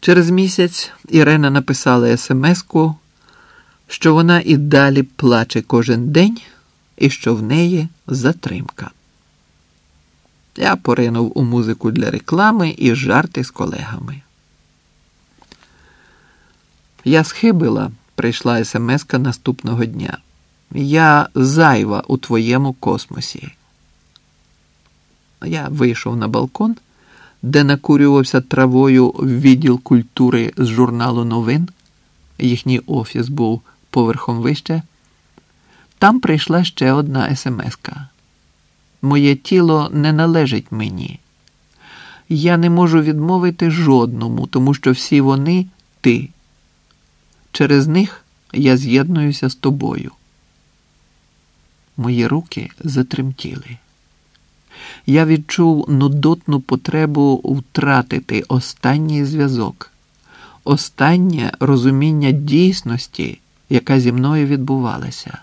Через місяць Ірена написала смс-ку, що вона і далі плаче кожен день і що в неї затримка. Я поринув у музику для реклами і жарти з колегами. Я схибила, прийшла смс-ка наступного дня. Я зайва у твоєму космосі. Я вийшов на балкон, де накурювався травою відділ культури з журналу новин. Їхній офіс був поверхом вище. Там прийшла ще одна смс-ка. Моє тіло не належить мені. Я не можу відмовити жодному, тому що всі вони ти. Через них я з'єднуюся з тобою. Мої руки затремтіли. Я відчув нудотну потребу втратити останній зв'язок, останнє розуміння дійсності, яка зі мною відбувалася.